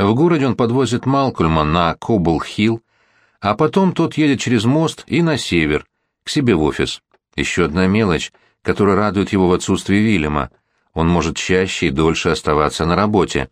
В городе он подвозит Малкольма на Кобл-Хилл, а потом тот едет через мост и на север, к себе в офис. Еще одна мелочь, которая радует его в отсутствии Вильяма. Он может чаще и дольше оставаться на работе.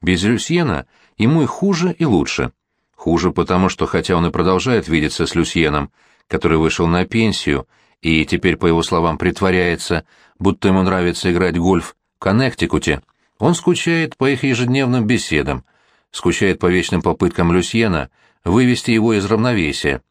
Без Люсьена ему и хуже, и лучше. Хуже потому, что хотя он и продолжает видеться с Люсьеном, который вышел на пенсию и теперь, по его словам, притворяется, будто ему нравится играть гольф в Коннектикуте, он скучает по их ежедневным беседам, скучает по вечным попыткам Люсьена вывести его из равновесия.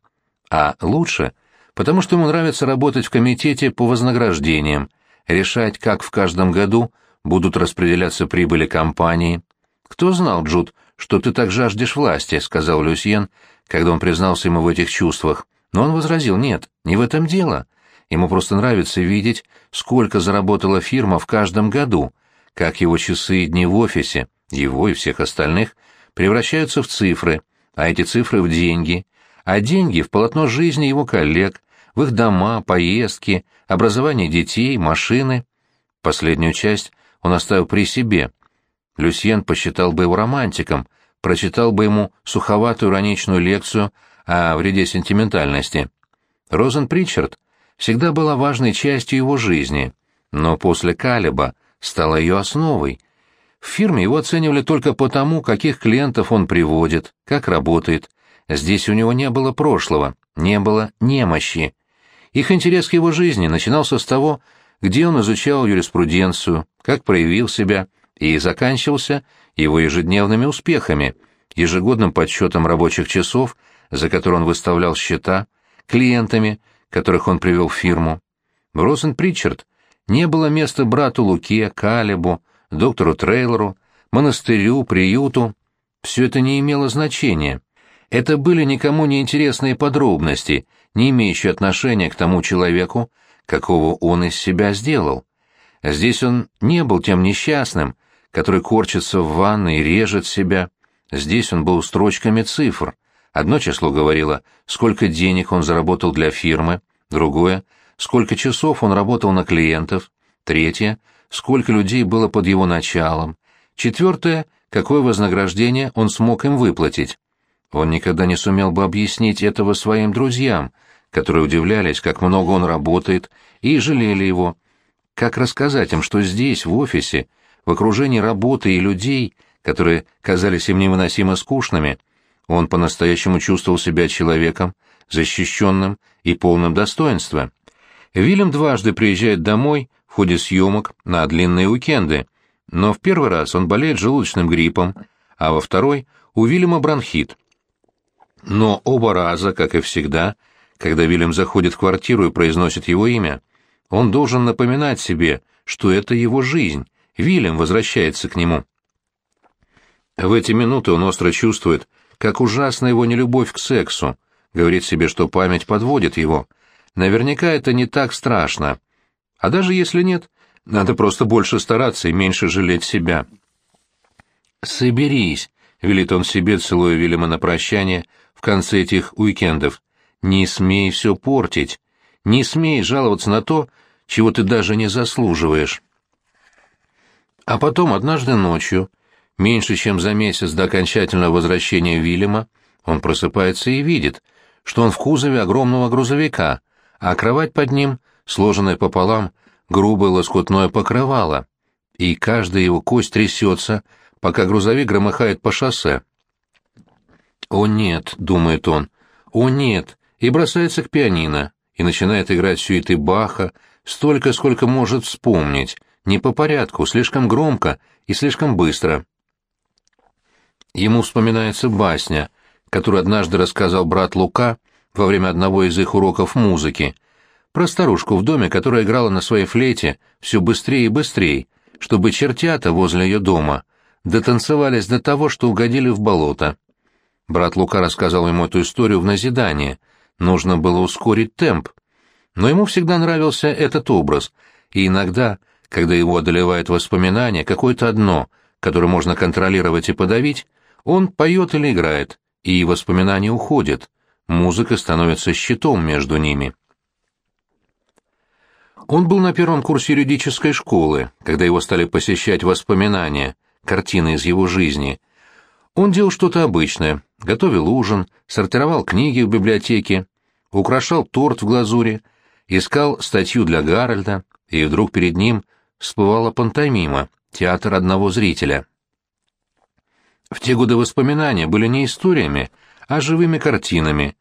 А лучше, потому что ему нравится работать в комитете по вознаграждениям, решать, как в каждом году будут распределяться прибыли компании. «Кто знал, Джуд, что ты так жаждешь власти?» — сказал Люсьен, когда он признался ему в этих чувствах. Но он возразил, нет, не в этом дело. Ему просто нравится видеть, сколько заработала фирма в каждом году, как его часы и дни в офисе, его и всех остальных, превращаются в цифры, а эти цифры в деньги, а деньги в полотно жизни его коллег, в их дома, поездки, образование детей, машины. Последнюю часть он оставил при себе. Люсьен посчитал бы его романтиком, прочитал бы ему суховатую ироничную лекцию о вреде сентиментальности. Розен Причард всегда была важной частью его жизни, но после Калеба стала ее основой. В фирме его оценивали только потому, каких клиентов он приводит, как работает. Здесь у него не было прошлого, не было немощи. Их интерес к его жизни начинался с того, где он изучал юриспруденцию, как проявил себя, и заканчивался его ежедневными успехами, ежегодным подсчетом рабочих часов – за которые он выставлял счета, клиентами, которых он привел в фирму. В Розен не было места брату Луке, Калебу, доктору Трейлору, монастырю, приюту. Все это не имело значения. Это были никому не интересные подробности, не имеющие отношения к тому человеку, какого он из себя сделал. Здесь он не был тем несчастным, который корчится в ванной и режет себя. Здесь он был строчками цифр — Одно число говорило, сколько денег он заработал для фирмы, другое — сколько часов он работал на клиентов, третье — сколько людей было под его началом, четвертое — какое вознаграждение он смог им выплатить. Он никогда не сумел бы объяснить этого своим друзьям, которые удивлялись, как много он работает, и жалели его. Как рассказать им, что здесь, в офисе, в окружении работы и людей, которые казались им невыносимо скучными, он по-настоящему чувствовал себя человеком, защищенным и полным достоинства. Вильям дважды приезжает домой ходе съемок на длинные уикенды, но в первый раз он болеет желудочным гриппом, а во второй у Вильяма бронхит. Но оба раза, как и всегда, когда Вильям заходит в квартиру и произносит его имя, он должен напоминать себе, что это его жизнь, Вильям возвращается к нему. В эти минуты он остро чувствует, как ужасна его нелюбовь к сексу, говорит себе, что память подводит его. Наверняка это не так страшно. А даже если нет, надо просто больше стараться и меньше жалеть себя. «Соберись», — велит он себе, целуя Вильяма на прощание в конце этих уикендов. «Не смей все портить. Не смей жаловаться на то, чего ты даже не заслуживаешь». А потом, однажды ночью, Меньше чем за месяц до окончательного возвращения Вильяма он просыпается и видит, что он в кузове огромного грузовика, а кровать под ним, сложенная пополам, грубое лоскутное покрывало, и каждая его кость трясется, пока грузовик громыхает по шоссе. «О нет», — думает он, — «о нет», и бросается к пианино, и начинает играть сюиты Баха, столько, сколько может вспомнить, не по порядку, слишком громко и слишком быстро. Ему вспоминается басня, которую однажды рассказал брат Лука во время одного из их уроков музыки, про старушку в доме, которая играла на своей флейте все быстрее и быстрее, чтобы чертята возле ее дома дотанцевались до того, что угодили в болото. Брат Лука рассказал ему эту историю в назидание. Нужно было ускорить темп. Но ему всегда нравился этот образ, и иногда, когда его одолевает воспоминание, какое-то одно, которое можно контролировать и подавить, он поет или играет, и воспоминания уходят, музыка становится щитом между ними. Он был на первом курсе юридической школы, когда его стали посещать воспоминания, картины из его жизни. Он делал что-то обычное, готовил ужин, сортировал книги в библиотеке, украшал торт в глазури, искал статью для Гарольда, и вдруг перед ним всплывала пантомима, театр одного зрителя. В те годы воспоминания были не историями, а живыми картинами,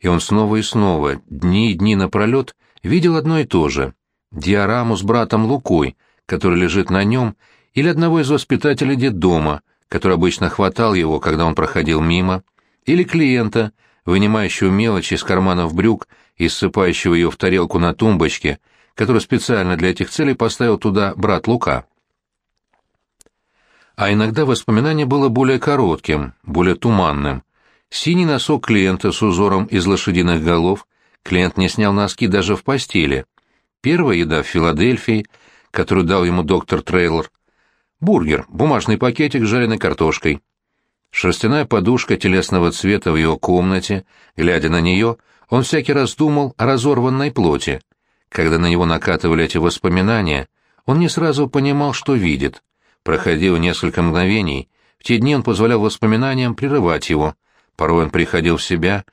и он снова и снова, дни и дни напролет, видел одно и то же — диораму с братом Лукой, который лежит на нем, или одного из воспитателей детдома, который обычно хватал его, когда он проходил мимо, или клиента, вынимающего мелочи из карманов брюк и ссыпающего ее в тарелку на тумбочке, который специально для этих целей поставил туда брат Лука. А иногда воспоминание было более коротким, более туманным. Синий носок клиента с узором из лошадиных голов, клиент не снял носки даже в постели. Первая еда в Филадельфии, которую дал ему доктор Трейлор, Бургер, бумажный пакетик с жареной картошкой. Шерстяная подушка телесного цвета в его комнате, глядя на нее, он всякий раз думал о разорванной плоти. Когда на него накатывали эти воспоминания, он не сразу понимал, что видит. Проходило несколько мгновений, в те дни он позволял воспоминаниям прерывать его. Порой он приходил в себя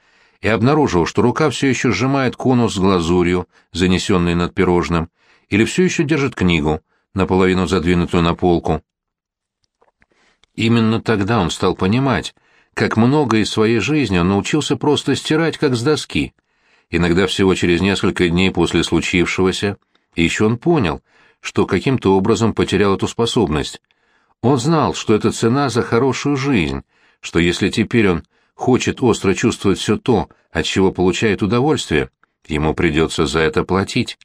и обнаружил, что рука все еще сжимает конус с глазурью, занесенный над пирожным, или все еще держит книгу — наполовину задвинутую на полку. Именно тогда он стал понимать, как много из своей жизни он научился просто стирать, как с доски. Иногда всего через несколько дней после случившегося, и еще он понял, что каким-то образом потерял эту способность. Он знал, что это цена за хорошую жизнь, что если теперь он хочет остро чувствовать все то, от чего получает удовольствие, ему придется за это платить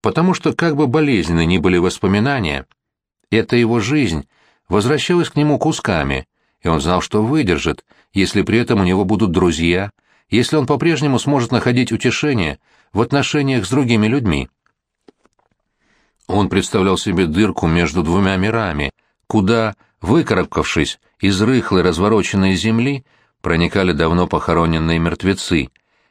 потому что, как бы болезненны ни были воспоминания, эта его жизнь возвращалась к нему кусками, и он знал, что выдержит, если при этом у него будут друзья, если он по-прежнему сможет находить утешение в отношениях с другими людьми. Он представлял себе дырку между двумя мирами, куда, выкарабкавшись из рыхлой развороченной земли, проникали давно похороненные мертвецы,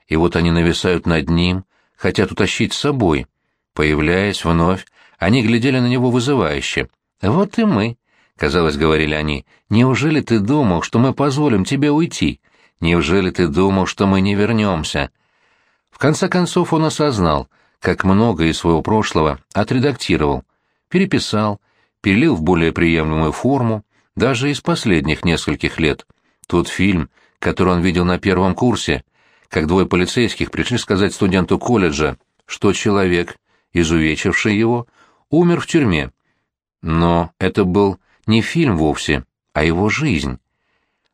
и вот они нависают над ним, хотят утащить с собой — Появляясь вновь, они глядели на него вызывающе. «Вот и мы», — казалось, говорили они, — «неужели ты думал, что мы позволим тебе уйти? Неужели ты думал, что мы не вернемся?» В конце концов он осознал, как много из своего прошлого отредактировал, переписал, перелил в более приемлемую форму, даже из последних нескольких лет. Тот фильм, который он видел на первом курсе, как двое полицейских пришли сказать студенту колледжа, что человек, изувечивший его, умер в тюрьме. Но это был не фильм вовсе, а его жизнь.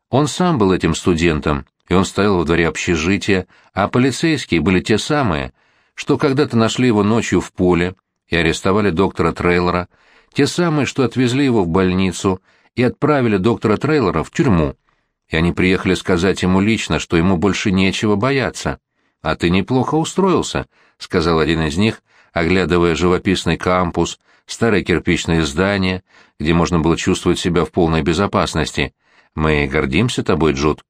Он сам был этим студентом, и он стоял во дворе общежития, а полицейские были те самые, что когда-то нашли его ночью в поле и арестовали доктора Трейлора, те самые, что отвезли его в больницу и отправили доктора Трейлора в тюрьму. И они приехали сказать ему лично, что ему больше нечего бояться. «А ты неплохо устроился», — сказал один из них, оглядывая живописный кампус, старое кирпичное здание, где можно было чувствовать себя в полной безопасности. «Мы гордимся тобой, Джуд».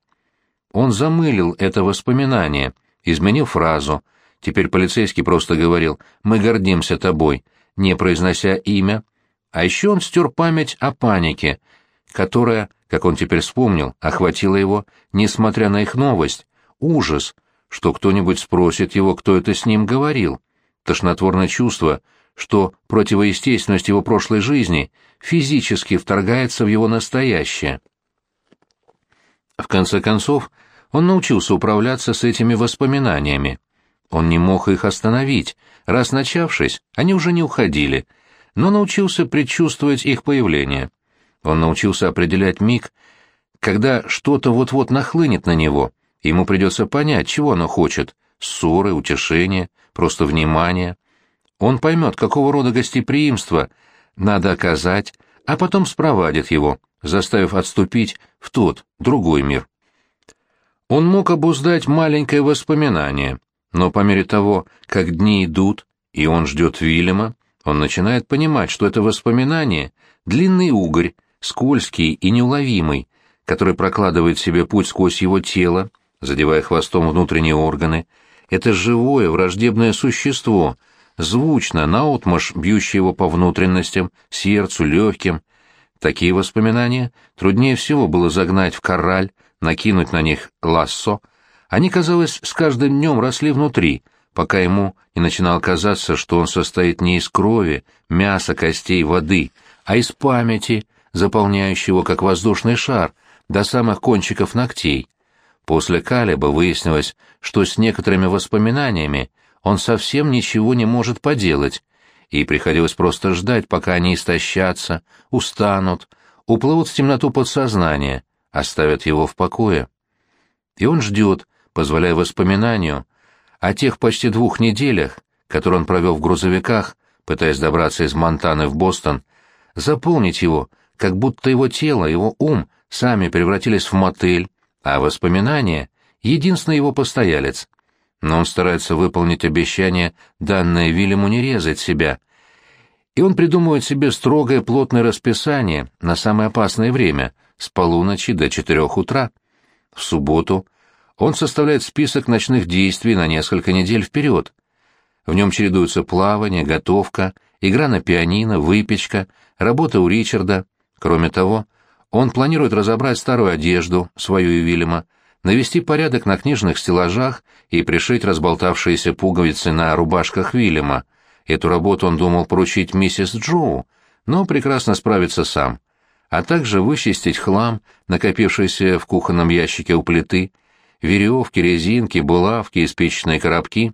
Он замылил это воспоминание, изменил фразу. Теперь полицейский просто говорил «Мы гордимся тобой», не произнося имя. А еще он стер память о панике, которая, как он теперь вспомнил, охватила его, несмотря на их новость, ужас, что кто-нибудь спросит его, кто это с ним говорил тошнотворное чувство, что противоестественность его прошлой жизни физически вторгается в его настоящее. В конце концов, он научился управляться с этими воспоминаниями. Он не мог их остановить, раз начавшись, они уже не уходили, но научился предчувствовать их появление. Он научился определять миг, когда что-то вот-вот нахлынет на него, ему придется понять, чего оно хочет — ссоры, утешения — просто внимание. Он поймет, какого рода гостеприимство надо оказать, а потом спровадит его, заставив отступить в тот, другой мир. Он мог обуздать маленькое воспоминание, но по мере того, как дни идут, и он ждет Вильяма, он начинает понимать, что это воспоминание — длинный угорь, скользкий и неуловимый, который прокладывает себе путь сквозь его тело, задевая хвостом внутренние органы, это живое, враждебное существо, звучно, наотмашь бьющее его по внутренностям, сердцу, легким. Такие воспоминания труднее всего было загнать в кораль, накинуть на них лассо. Они, казалось, с каждым днем росли внутри, пока ему не начинало казаться, что он состоит не из крови, мяса, костей, воды, а из памяти, заполняющего как воздушный шар, до самых кончиков ногтей. После Калиба выяснилось, что с некоторыми воспоминаниями он совсем ничего не может поделать, и приходилось просто ждать, пока они истощатся, устанут, уплывут в темноту подсознания, оставят его в покое. И он ждет, позволяя воспоминанию о тех почти двух неделях, которые он провел в грузовиках, пытаясь добраться из Монтаны в Бостон, заполнить его, как будто его тело, его ум сами превратились в мотель, а воспоминания — единственный его постоялец. Но он старается выполнить обещание, данное Вильяму не резать себя. И он придумывает себе строгое плотное расписание на самое опасное время, с полуночи до четырех утра. В субботу он составляет список ночных действий на несколько недель вперед. В нем чередуются плавание, готовка, игра на пианино, выпечка, работа у Ричарда. Кроме того, он планирует разобрать старую одежду, свою и Вильяма, навести порядок на книжных стеллажах и пришить разболтавшиеся пуговицы на рубашках Вильяма. Эту работу он думал поручить миссис Джоу, но прекрасно справится сам. А также вычистить хлам, накопившийся в кухонном ящике у плиты, веревки, резинки, булавки и спичечные коробки.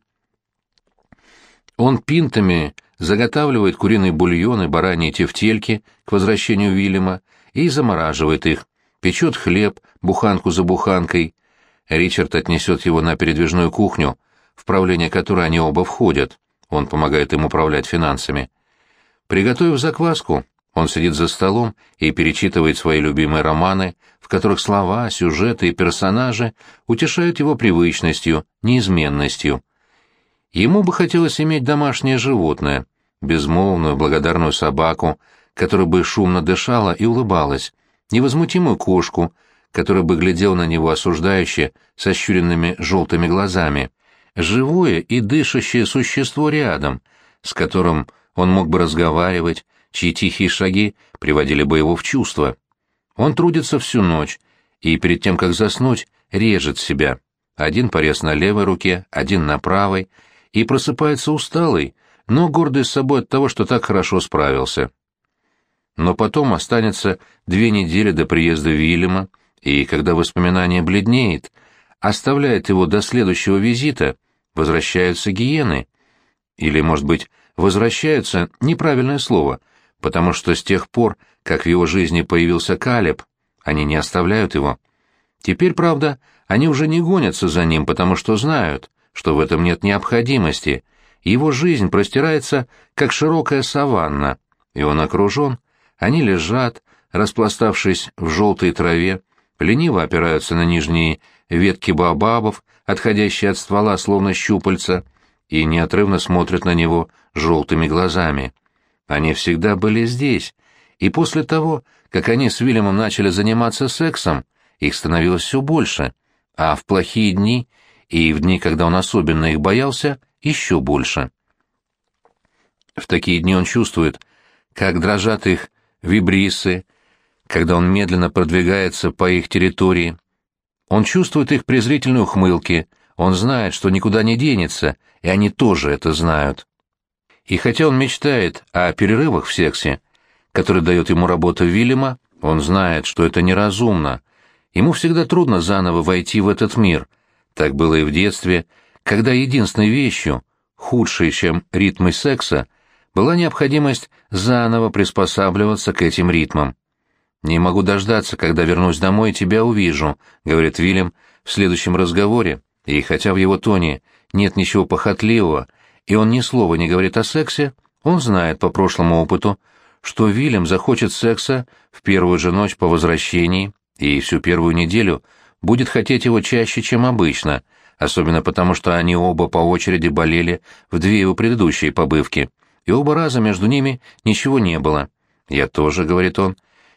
Он пинтами заготавливает куриный бульон и бараньи тефтельки к возвращению Вильяма, и замораживает их, печет хлеб, буханку за буханкой. Ричард отнесет его на передвижную кухню, в правление которой они оба входят. Он помогает им управлять финансами. Приготовив закваску, он сидит за столом и перечитывает свои любимые романы, в которых слова, сюжеты и персонажи утешают его привычностью, неизменностью. Ему бы хотелось иметь домашнее животное, безмолвную благодарную собаку, которая бы шумно дышала и улыбалась, невозмутимую кошку, которая бы глядела на него осуждающе, со щуренными желтыми глазами, живое и дышащее существо рядом, с которым он мог бы разговаривать, чьи тихие шаги приводили бы его в чувство. Он трудится всю ночь, и перед тем, как заснуть, режет себя. Один порез на левой руке, один на правой, и просыпается усталый, но гордый с собой от того, что так хорошо справился но потом останется две недели до приезда Вильяма, и когда воспоминание бледнеет, оставляет его до следующего визита, возвращаются гиены. Или, может быть, возвращаются — неправильное слово, потому что с тех пор, как в его жизни появился Калеб, они не оставляют его. Теперь, правда, они уже не гонятся за ним, потому что знают, что в этом нет необходимости. Его жизнь простирается, как широкая саванна, и он окружен они лежат, распластавшись в желтой траве, лениво опираются на нижние ветки баобабов, отходящие от ствола словно щупальца, и неотрывно смотрят на него желтыми глазами. Они всегда были здесь, и после того, как они с Вильямом начали заниматься сексом, их становилось все больше, а в плохие дни и в дни, когда он особенно их боялся, еще больше. В такие дни он чувствует, как дрожат их вибрисы, когда он медленно продвигается по их территории. Он чувствует их презрительные ухмылки, он знает, что никуда не денется, и они тоже это знают. И хотя он мечтает о перерывах в сексе, который дает ему работа Вильяма, он знает, что это неразумно. Ему всегда трудно заново войти в этот мир. Так было и в детстве, когда единственной вещью, худшей, чем ритмы секса, была необходимость заново приспосабливаться к этим ритмам. «Не могу дождаться, когда вернусь домой и тебя увижу», — говорит Вильям в следующем разговоре, и хотя в его тоне нет ничего похотливого, и он ни слова не говорит о сексе, он знает по прошлому опыту, что Вильям захочет секса в первую же ночь по возвращении и всю первую неделю будет хотеть его чаще, чем обычно, особенно потому, что они оба по очереди болели в две его предыдущие побывки и оба раза между ними ничего не было. «Я тоже», — говорит он.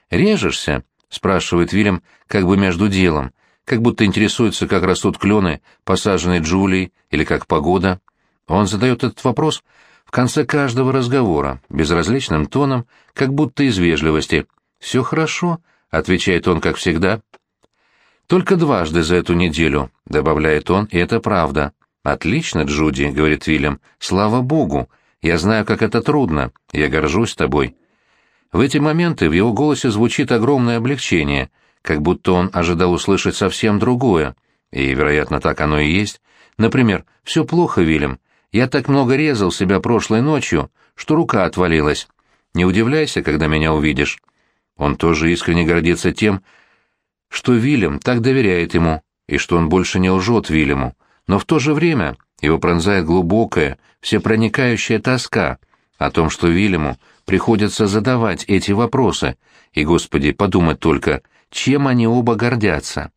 «Режешься?» — спрашивает Вильям как бы между делом, как будто интересуется, как растут клены, посаженные Джулией, или как погода. Он задает этот вопрос в конце каждого разговора, безразличным тоном, как будто из вежливости. «Все хорошо», — отвечает он, как всегда. «Только дважды за эту неделю», — добавляет он, — «и это правда». «Отлично, Джуди», — говорит Вильям, — «слава богу, я знаю, как это трудно, я горжусь тобой». В эти моменты в его голосе звучит огромное облегчение, как будто он ожидал услышать совсем другое, и, вероятно, так оно и есть. Например, «Все плохо, Вильям, я так много резал себя прошлой ночью, что рука отвалилась. Не удивляйся, когда меня увидишь». Он тоже искренне гордится тем, что Вильям так доверяет ему, и что он больше не лжет Вильяму, но в то же время его пронзает глубокая, всепроникающая тоска о том, что Вильяму приходится задавать эти вопросы, и, Господи, подумать только, чем они оба гордятся.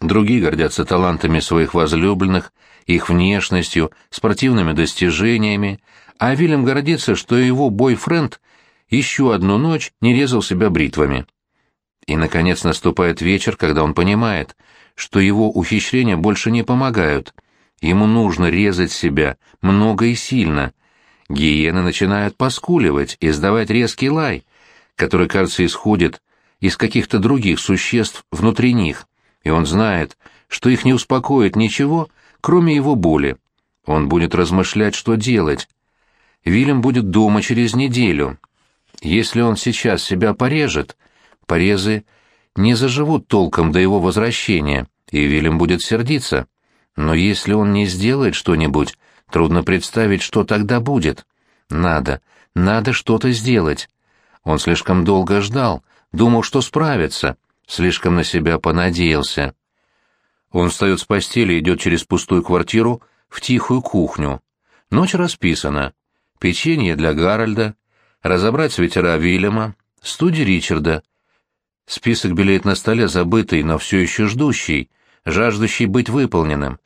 Другие гордятся талантами своих возлюбленных, их внешностью, спортивными достижениями, а Вильям гордится, что его бойфренд еще одну ночь не резал себя бритвами. И, наконец, наступает вечер, когда он понимает, что его ухищрения больше не помогают. Ему нужно резать себя много и сильно. Гиены начинают поскуливать и издавать резкий лай, который, кажется, исходит из каких-то других существ внутри них, и он знает, что их не успокоит ничего, кроме его боли. Он будет размышлять, что делать. Вильям будет дома через неделю. Если он сейчас себя порежет, порезы не заживут толком до его возвращения, и Вильям будет сердиться. Но если он не сделает что-нибудь, трудно представить, что тогда будет. Надо, надо что-то сделать. Он слишком долго ждал, думал, что справится, слишком на себя понадеялся. Он встает с постели и идет через пустую квартиру в тихую кухню. Ночь расписана. Печенье для Гарольда, разобрать свитера Вильяма, студия Ричарда. Список белеет на столе, забытый, но все еще ждущий, жаждущий быть выполненным.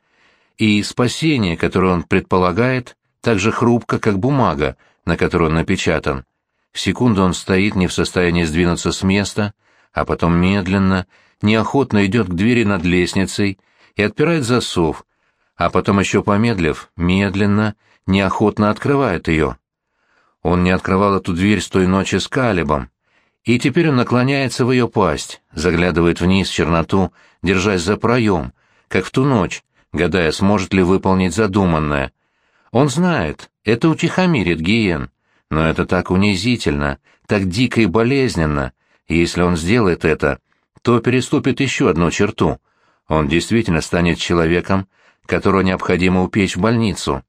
И спасение, которое он предполагает, так же хрупко, как бумага, на которой он напечатан. Секунду он стоит не в состоянии сдвинуться с места, а потом медленно, неохотно идет к двери над лестницей и отпирает засов, а потом еще помедлив, медленно, неохотно открывает ее. Он не открывал эту дверь с той ночи с Калибом, и теперь он наклоняется в ее пасть, заглядывает вниз в черноту, держась за проем, как в ту ночь, гадая, сможет ли выполнить задуманное. Он знает, это утихомирит Гиен, но это так унизительно, так дико и болезненно, если он сделает это, то переступит еще одну черту. Он действительно станет человеком, которого необходимо упечь в больницу.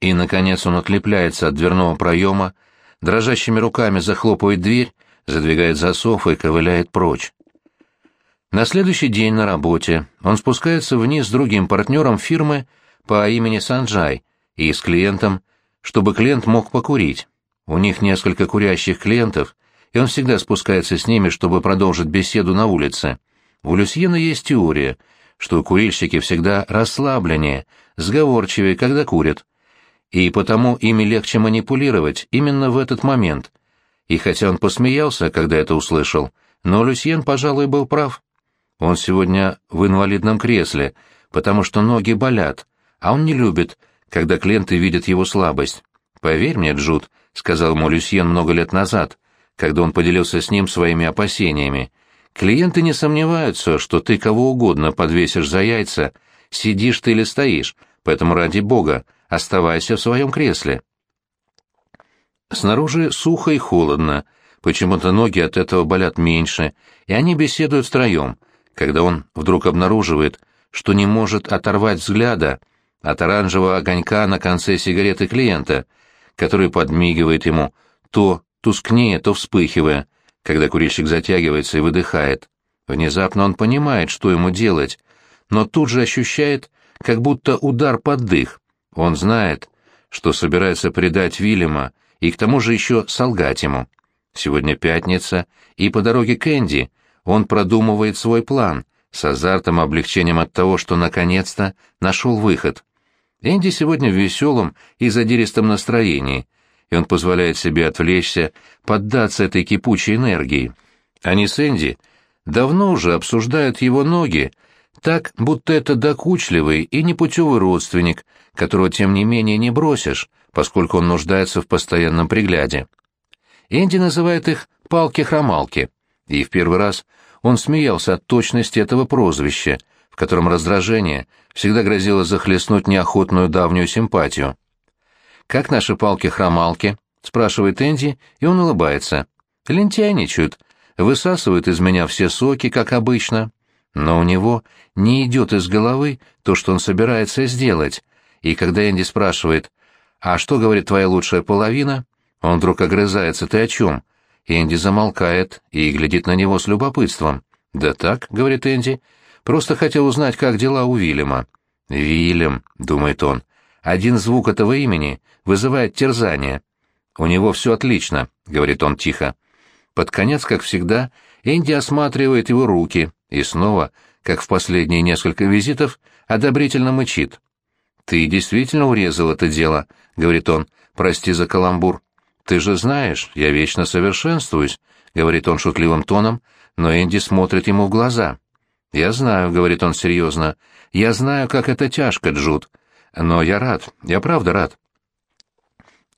И, наконец, он отлепляется от дверного проема, дрожащими руками захлопывает дверь, задвигает засов и ковыляет прочь. На следующий день на работе он спускается вниз с другим партнером фирмы по имени Санджай и с клиентом, чтобы клиент мог покурить. У них несколько курящих клиентов, и он всегда спускается с ними, чтобы продолжить беседу на улице. У Люсьена есть теория, что курильщики всегда расслабленнее, сговорчивее, когда курят, и потому ими легче манипулировать именно в этот момент. И хотя он посмеялся, когда это услышал, но Люсьен, пожалуй, был прав. Он сегодня в инвалидном кресле, потому что ноги болят, а он не любит, когда клиенты видят его слабость. «Поверь мне, Джуд», — сказал ему Люсьен много лет назад, когда он поделился с ним своими опасениями, «клиенты не сомневаются, что ты кого угодно подвесишь за яйца, сидишь ты или стоишь, поэтому ради бога, Оставайся в своем кресле. Снаружи сухо и холодно, почему-то ноги от этого болят меньше, и они беседуют втроем, когда он вдруг обнаруживает, что не может оторвать взгляда от оранжевого огонька на конце сигареты клиента, который подмигивает ему, то тускнее, то вспыхивая, когда курильщик затягивается и выдыхает. Внезапно он понимает, что ему делать, но тут же ощущает, как будто удар под дых. Он знает, что собирается предать Вильяма и к тому же еще солгать ему. Сегодня пятница, и по дороге к Энди он продумывает свой план с азартом облегчением от того, что наконец-то нашел выход. Энди сегодня в веселом и задиристом настроении, и он позволяет себе отвлечься, поддаться этой кипучей энергии. Они с Энди давно уже обсуждают его ноги, так, будто это докучливый и непутевый родственник, которого, тем не менее, не бросишь, поскольку он нуждается в постоянном пригляде. Энди называет их «палки-хромалки». И в первый раз он смеялся от точности этого прозвища, в котором раздражение всегда грозило захлестнуть неохотную давнюю симпатию. «Как наши палки-хромалки?» — спрашивает Энди, и он улыбается. «Лентяйничают, высасывают из меня все соки, как обычно. Но у него не идет из головы то, что он собирается сделать, и когда Энди спрашивает, «А что говорит твоя лучшая половина?» Он вдруг огрызается, «Ты о чем?» Энди замолкает и глядит на него с любопытством. «Да так», — говорит Энди, — «просто хотел узнать, как дела у Вильяма». «Вильям», — думает он, — «один звук этого имени вызывает терзание». «У него все отлично», — говорит он тихо. Под конец, как всегда, Энди осматривает его руки и снова, как в последние несколько визитов, одобрительно мычит. «Ты действительно урезал это дело», — говорит он, — «прости за каламбур». «Ты же знаешь, я вечно совершенствуюсь», — говорит он шутливым тоном, но Энди смотрит ему в глаза. «Я знаю», — говорит он серьезно, — «я знаю, как это тяжко, Джуд. Но я рад, я правда рад».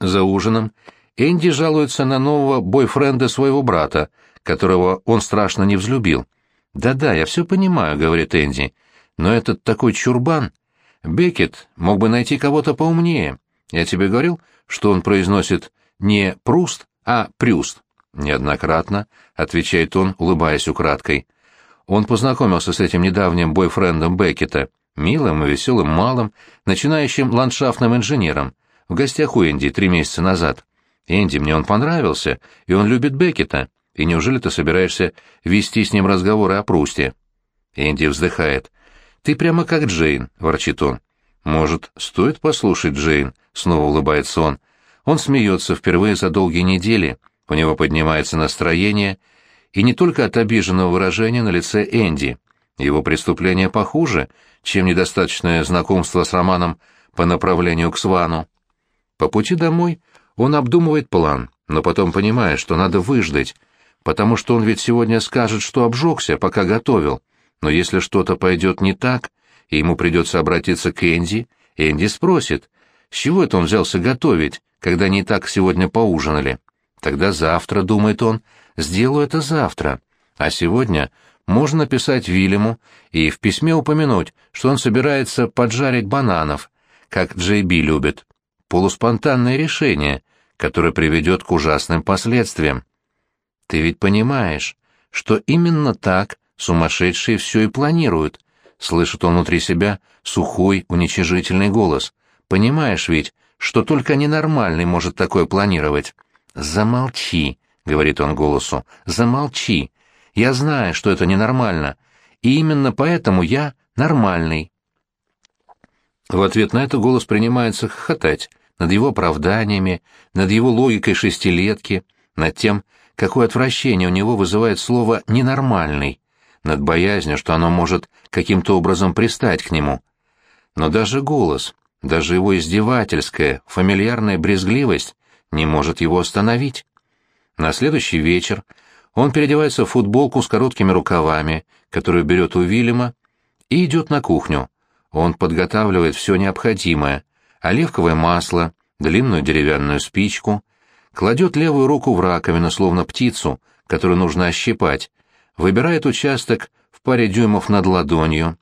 За ужином Энди жалуется на нового бойфренда своего брата, которого он страшно не взлюбил. «Да-да, я все понимаю», — говорит Энди, — «но этот такой чурбан...» Бекет мог бы найти кого-то поумнее. Я тебе говорил, что он произносит не «пруст», а «прюст». Неоднократно, — отвечает он, улыбаясь украдкой. Он познакомился с этим недавним бойфрендом Беккета, милым и веселым малым, начинающим ландшафтным инженером, в гостях у Энди три месяца назад. Энди, мне он понравился, и он любит Беккета. И неужели ты собираешься вести с ним разговоры о Прусте?» Энди вздыхает. «Ты прямо как Джейн», — ворчит он. «Может, стоит послушать Джейн?» — снова улыбается он. Он смеется впервые за долгие недели, у него поднимается настроение, и не только от обиженного выражения на лице Энди. Его преступление похуже, чем недостаточное знакомство с Романом по направлению к Свану. По пути домой он обдумывает план, но потом понимает, что надо выждать, потому что он ведь сегодня скажет, что обжегся, пока готовил. Но если что-то пойдет не так, и ему придется обратиться к Энди, Энди спросит, с чего это он взялся готовить, когда не так сегодня поужинали. Тогда завтра, думает он, сделаю это завтра. А сегодня можно написать Вильяму и в письме упомянуть, что он собирается поджарить бананов, как Джей Би любит полуспонтанное решение, которое приведет к ужасным последствиям. Ты ведь понимаешь, что именно так сумасшедшие все и планируют, слышит он внутри себя сухой, уничижительный голос. Понимаешь ведь, что только ненормальный может такое планировать. Замолчи, говорит он голосу, замолчи. Я знаю, что это ненормально, и именно поэтому я нормальный. В ответ на это голос принимается хохотать над его оправданиями, над его логикой шестилетки, над тем, какое отвращение у него вызывает слово «ненормальный», над боязнью, что оно может каким-то образом пристать к нему. Но даже голос, даже его издевательская, фамильярная брезгливость не может его остановить. На следующий вечер он переодевается в футболку с короткими рукавами, которую берет у Вильяма, и идет на кухню. Он подготавливает все необходимое — оливковое масло, длинную деревянную спичку, кладет левую руку в раковину, словно птицу, которую нужно ощипать, выбирает участок в паре дюймов над ладонью,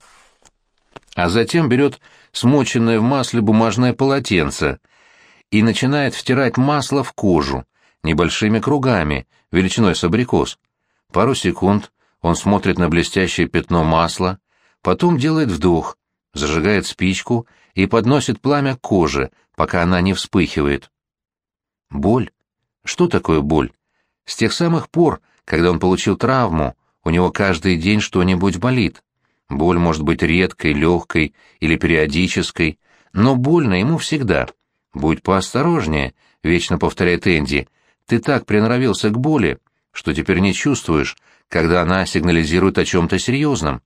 а затем берет смоченное в масле бумажное полотенце и начинает втирать масло в кожу небольшими кругами, величиной с абрикос. Пару секунд он смотрит на блестящее пятно масла, потом делает вдох, зажигает спичку и подносит пламя к коже, пока она не вспыхивает. Боль. Что такое боль? С тех самых пор, когда он получил травму, у него каждый день что-нибудь болит. Боль может быть редкой, легкой или периодической, но больно ему всегда. «Будь поосторожнее», — вечно повторяет Энди. «Ты так приноровился к боли, что теперь не чувствуешь, когда она сигнализирует о чем-то серьезном.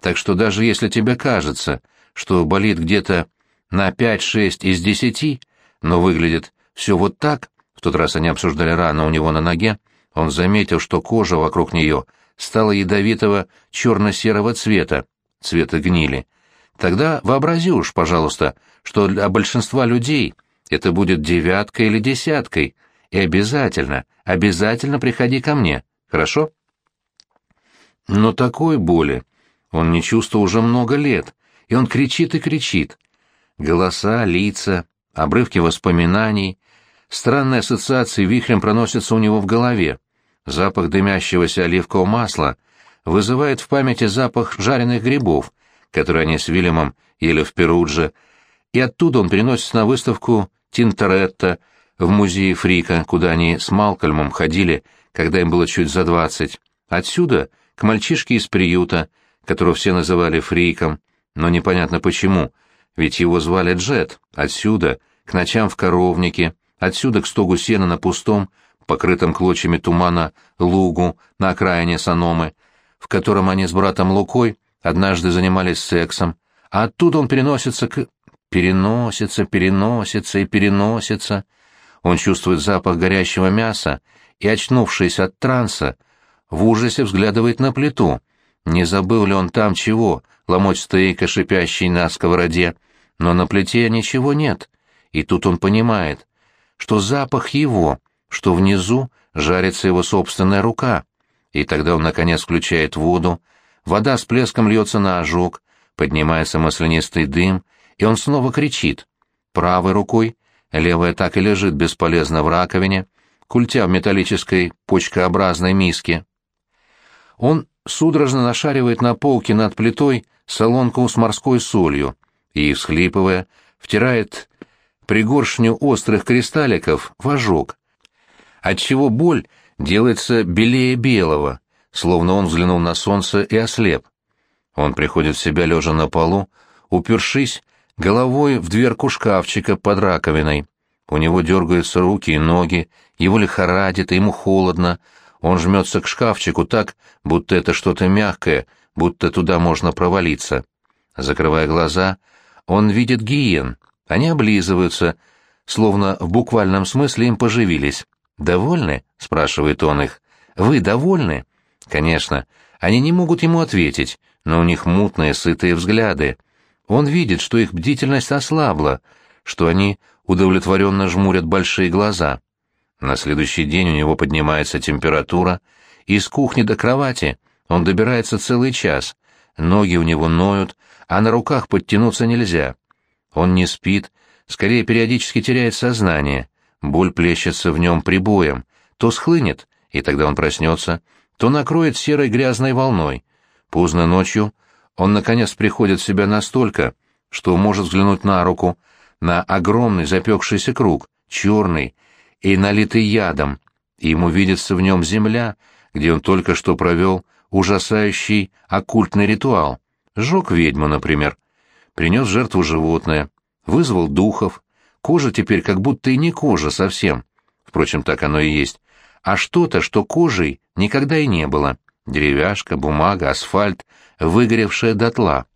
Так что даже если тебе кажется, что болит где-то на 5-6 из 10, но выглядит все вот так, в тот раз они обсуждали рану у него на ноге, он заметил, что кожа вокруг нее стала ядовитого черно-серого цвета, цвета гнили. Тогда вообрази уж, пожалуйста, что для большинства людей это будет девяткой или десяткой, И обязательно, обязательно приходи ко мне, хорошо? Но такой боли он не чувствовал уже много лет, и он кричит и кричит. Голоса, лица, обрывки воспоминаний, странные ассоциации вихрем проносятся у него в голове. Запах дымящегося оливкового масла вызывает в памяти запах жареных грибов, которые они с Вильямом ели в Перудже, и оттуда он переносится на выставку Тинторетто в музее Фрика, куда они с Малкольмом ходили, когда им было чуть за двадцать. Отсюда к мальчишке из приюта, которого все называли Фриком, но непонятно почему, ведь его звали Джет, отсюда к ночам в коровнике, отсюда к стогу сена на пустом, покрытом клочьями тумана, лугу на окраине Саномы, в котором они с братом Лукой однажды занимались сексом, а оттуда он переносится к... Переносится, переносится и переносится. Он чувствует запах горящего мяса и, очнувшись от транса, в ужасе взглядывает на плиту. Не забыл ли он там чего, ломоть стейка, шипящий на сковороде? Но на плите ничего нет. И тут он понимает, что запах его, что внизу жарится его собственная рука. И тогда он, наконец, включает воду, вода с плеском льется на ожог, поднимается маслянистый дым, и он снова кричит. Правой рукой, левая так и лежит бесполезно в раковине, культя в металлической почкообразной миске. Он судорожно нашаривает на полке над плитой солонку с морской солью и, всхлипывая, втирает пригоршню острых кристалликов в ожог, отчего боль делается белее белого, словно он взглянул на солнце и ослеп. Он приходит в себя лежа на полу, упершись головой в дверку шкафчика под раковиной. У него дергаются руки и ноги, его лихорадит, ему холодно, он жмется к шкафчику так, будто это что-то мягкое, будто туда можно провалиться. Закрывая глаза, он видит гиен. Они облизываются, словно в буквальном смысле им поживились. «Довольны?» — спрашивает он их. «Вы довольны?» Конечно, они не могут ему ответить, но у них мутные, сытые взгляды. Он видит, что их бдительность ослабла, что они удовлетворенно жмурят большие глаза. На следующий день у него поднимается температура, и с кухни до кровати он добирается целый час, ноги у него ноют, а на руках подтянуться нельзя. Он не спит, скорее периодически теряет сознание, боль плещется в нем прибоем, то схлынет, и тогда он проснется, то накроет серой грязной волной. Поздно ночью он, наконец, приходит в себя настолько, что может взглянуть на руку, на огромный запекшийся круг, черный, и налитый ядом, и ему видится в нем земля, где он только что провел ужасающий оккультный ритуал. Сжег ведьму, например. Принес жертву животное, вызвал духов. Кожа теперь как будто и не кожа совсем. Впрочем, так оно и есть. А что-то, что кожей никогда и не было. Деревяшка, бумага, асфальт, выгоревшая дотла.